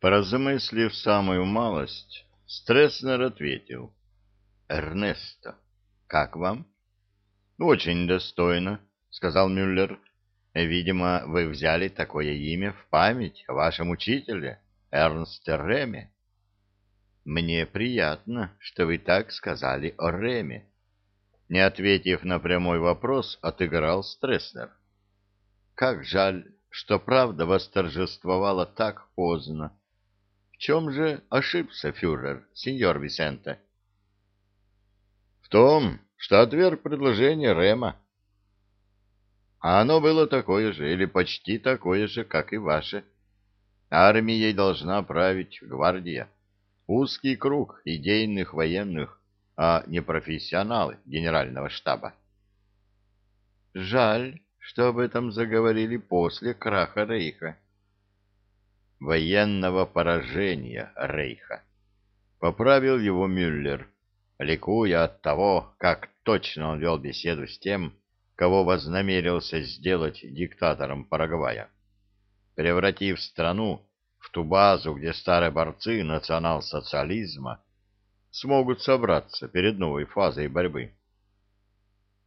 Поразмыслив самую малость, Стресснер ответил. «Эрнесто, как вам?» «Очень достойно», — сказал Мюллер. «Видимо, вы взяли такое имя в память о вашем учителе, Эрнсте Реме». «Мне приятно, что вы так сказали о Реме». Не ответив на прямой вопрос, отыграл Стресснер. «Как жаль, что правда восторжествовала так поздно. Чем же ошибся фюрер, сеньор Висенте? — В том, что отверг предложение Рема. А оно было такое же, или почти такое же, как и ваше. Армией должна править гвардия. Узкий круг идейных военных, а не профессионалы генерального штаба. Жаль, что об этом заговорили после краха Рейха. Военного поражения Рейха. Поправил его Мюллер, ликуя от того, как точно он вел беседу с тем, кого вознамерился сделать диктатором Парагвая, превратив страну в ту базу, где старые борцы национал-социализма смогут собраться перед новой фазой борьбы.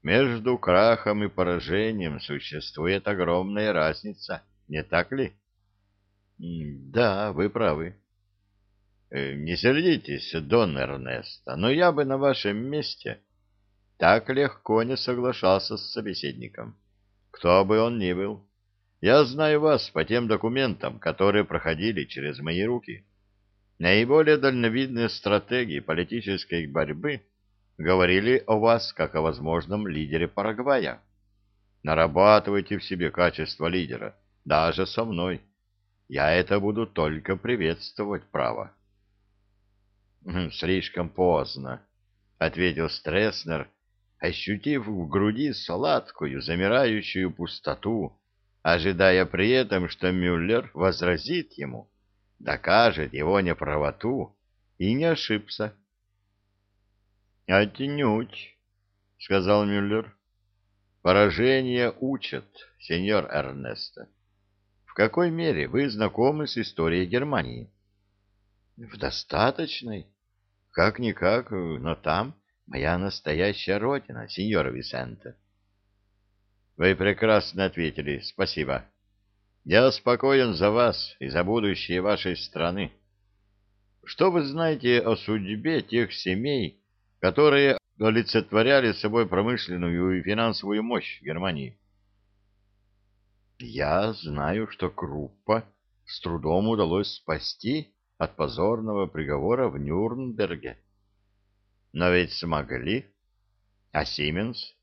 Между крахом и поражением существует огромная разница, не так ли? Да, вы правы. Э, не сердитесь, Дон Эрнесто, но я бы на вашем месте так легко не соглашался с собеседником. Кто бы он ни был. Я знаю вас по тем документам, которые проходили через мои руки. Наиболее дальновидные стратегии политической борьбы — говорили о вас как о возможном лидере Парагвая. Нарабатывайте в себе качество лидера, даже со мной. Я это буду только приветствовать, право. «Хм, «Слишком поздно», — ответил Стресснер, ощутив в груди сладкую, замирающую пустоту, ожидая при этом, что Мюллер возразит ему, докажет его неправоту, и не ошибся. — Отнюдь, — сказал Мюллер. — Поражение учат, сеньор Эрнесто. В какой мере вы знакомы с историей Германии? — В достаточной. Как-никак, но там моя настоящая родина, сеньор Висенте. — Вы прекрасно ответили, спасибо. Я спокоен за вас и за будущее вашей страны. Что вы знаете о судьбе тех семей, которые олицетворяли собой промышленную и финансовую мощь Германии. Я знаю, что Круппа с трудом удалось спасти от позорного приговора в Нюрнберге. Но ведь смогли. А Сименс?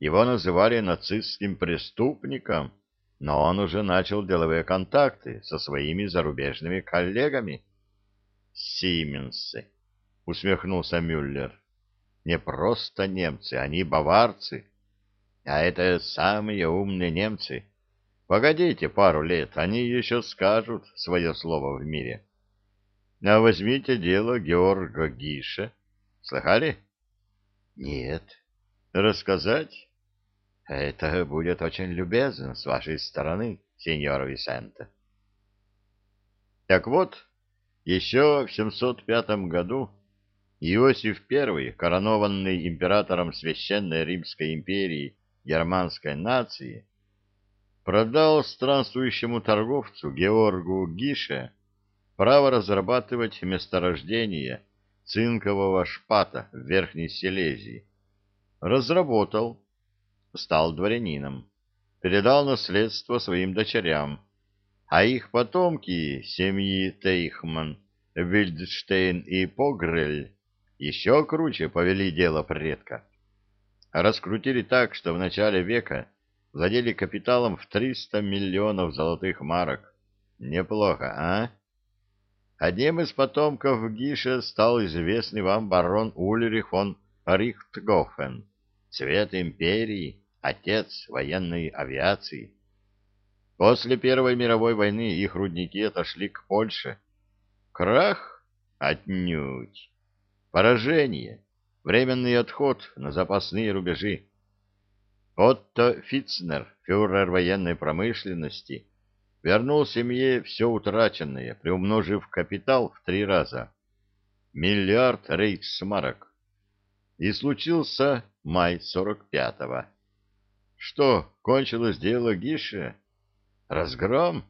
Его называли нацистским преступником, но он уже начал деловые контакты со своими зарубежными коллегами. Сименсы, усмехнулся Мюллер не просто немцы, они баварцы. А это самые умные немцы. Погодите пару лет, они еще скажут свое слово в мире. А возьмите дело Георга Гиша. Слыхали? Нет. Рассказать? Это будет очень любезно с вашей стороны, сеньор Висенте. Так вот, еще в 705 году Иосиф I, коронованный императором Священной Римской империи германской нации, продал странствующему торговцу Георгу Гише право разрабатывать месторождение цинкового шпата в Верхней Силезии. Разработал, стал дворянином, передал наследство своим дочерям, а их потомки семьи Тейхман, Вильдштейн и Погрель еще круче повели дело предка. Раскрутили так, что в начале века владели капиталом в 300 миллионов золотых марок. Неплохо, а? Одним из потомков Гиша стал известный вам барон Ульрих фон Рихтгофен, цвет империи, отец военной авиации. После Первой мировой войны их рудники отошли к Польше. Крах? Отнюдь. Поражение, временный отход на запасные рубежи. Отто Фитцнер, фюрер военной промышленности, вернул семье все утраченное, приумножив капитал в три раза. Миллиард рейхсмарок. И случился май сорок пятого. Что, кончилось дело Гише? Разгром?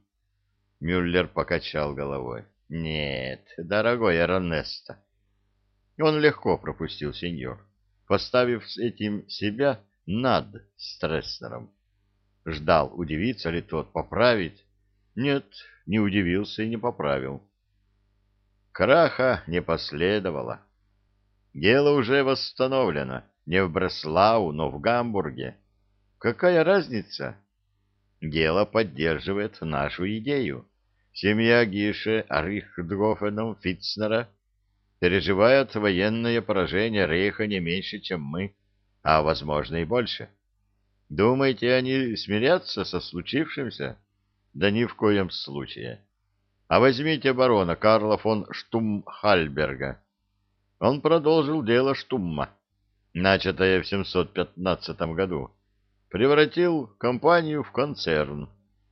Мюллер покачал головой. Нет, дорогой Эрнесто. Он легко пропустил сеньор, поставив с этим себя над стрессером. Ждал, удивится ли тот, поправить. Нет, не удивился и не поправил. Краха не последовало. Дело уже восстановлено, не в Бреслау, но в Гамбурге. Какая разница? Дело поддерживает нашу идею. Семья Гише Рихтгофеном Фитцнера переживает военное поражение Рейха не меньше, чем мы, а, возможно, и больше. Думаете, они смирятся со случившимся? Да ни в коем случае. А возьмите барона Карла фон Штумхальберга. Он продолжил дело Штумма, начатое в 715 году превратил компанию в концерн,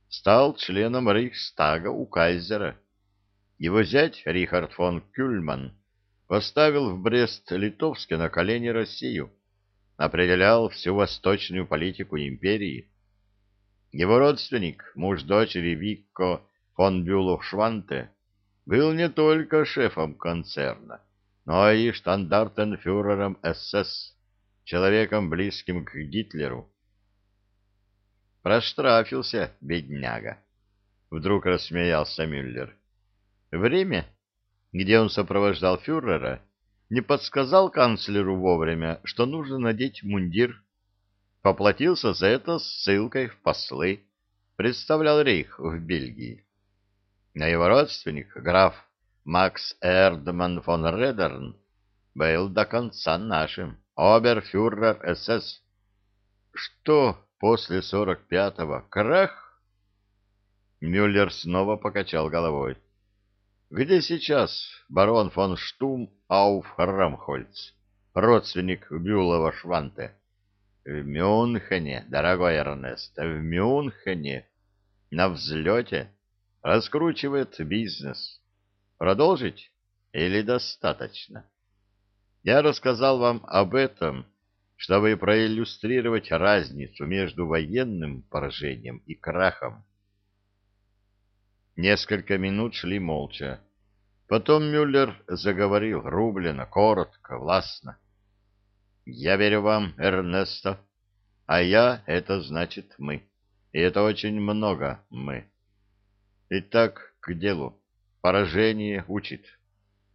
стал членом Рейхстага у кайзера. Его зять Рихард фон Кюльман поставил в Брест-Литовске на колени Россию, определял всю восточную политику империи. Его родственник, муж дочери Викко фон Бюлов-Шванте, был не только шефом концерна, но и штандартенфюрером СС, человеком близким к Гитлеру. Проштрафился, бедняга. Вдруг рассмеялся Мюллер. Время, где он сопровождал фюрера, не подсказал канцлеру вовремя, что нужно надеть мундир. Поплатился за это ссылкой в послы. Представлял рейх в Бельгии. Но его родственник, граф Макс Эрдман фон Редерн, был до конца нашим, оберфюрер СС. Что после сорок пятого крах? Мюллер снова покачал головой. Где сейчас барон фон Штум ауф Рамхольц, родственник Бюлова Шванте? В Мюнхене, дорогой Эрнест, в Мюнхене, на взлете, раскручивает бизнес. Продолжить или достаточно? Я рассказал вам об этом чтобы проиллюстрировать разницу между военным поражением и крахом. Несколько минут шли молча. Потом Мюллер заговорил рублено, коротко, властно. «Я верю вам, Эрнесто, а я — это значит мы, и это очень много мы. Итак, к делу. Поражение учит.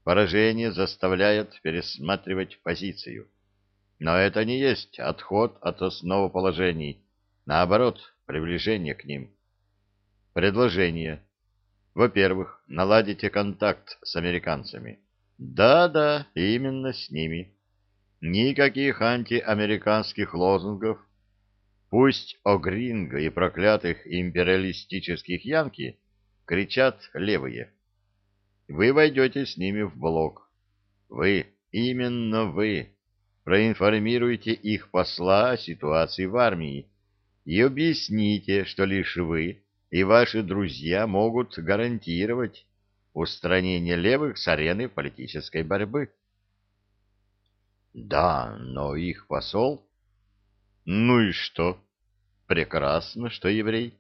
Поражение заставляет пересматривать позицию». Но это не есть отход от основоположений, наоборот, приближение к ним. Предложение. Во-первых, наладите контакт с американцами. Да-да, именно с ними. Никаких антиамериканских лозунгов. Пусть о гринго и проклятых империалистических янки кричат левые. Вы войдете с ними в блок. Вы, именно вы, проинформируйте их посла о ситуации в армии и объясните, что лишь вы и ваши друзья могут гарантировать устранение левых с арены политической борьбы. Да, но их посол... Ну и что? Прекрасно, что еврей.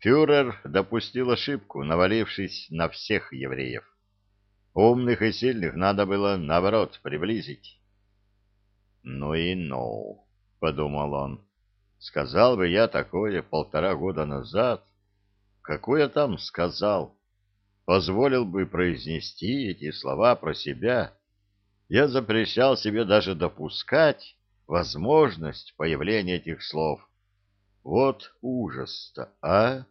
Фюрер допустил ошибку, навалившись на всех евреев. Умных и сильных надо было, наоборот, приблизить. «Ну и ну», — подумал он, — «сказал бы я такое полтора года назад. Какое там сказал? Позволил бы произнести эти слова про себя. Я запрещал себе даже допускать возможность появления этих слов. Вот ужас-то, а?»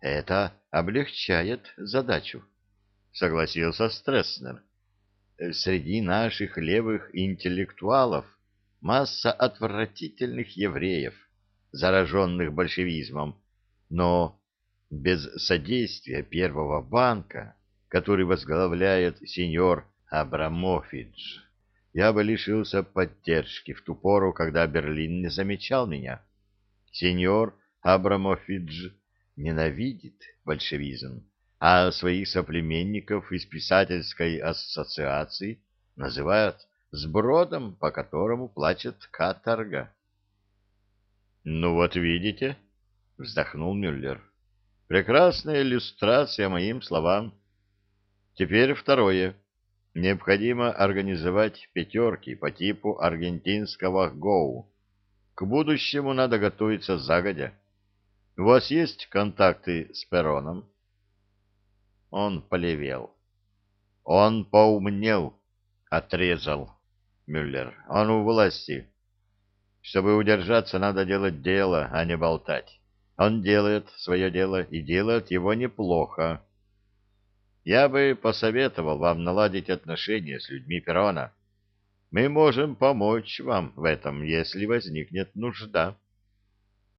«Это облегчает задачу», — согласился Стресснер среди наших левых интеллектуалов масса отвратительных евреев, зараженных большевизмом, но без содействия Первого банка, который возглавляет сеньор Абрамофидж, я бы лишился поддержки в ту пору, когда Берлин не замечал меня. Сеньор Абрамофидж ненавидит большевизм, а своих соплеменников из писательской ассоциации называют сбродом, по которому плачет каторга. — Ну вот видите, — вздохнул Мюллер, — прекрасная иллюстрация моим словам. Теперь второе. Необходимо организовать пятерки по типу аргентинского ГОУ. К будущему надо готовиться загодя. У вас есть контакты с Пероном? Он полевел. Он поумнел, отрезал Мюллер. Он у власти. Чтобы удержаться, надо делать дело, а не болтать. Он делает свое дело и делает его неплохо. Я бы посоветовал вам наладить отношения с людьми Перона. Мы можем помочь вам в этом, если возникнет нужда.